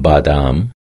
badam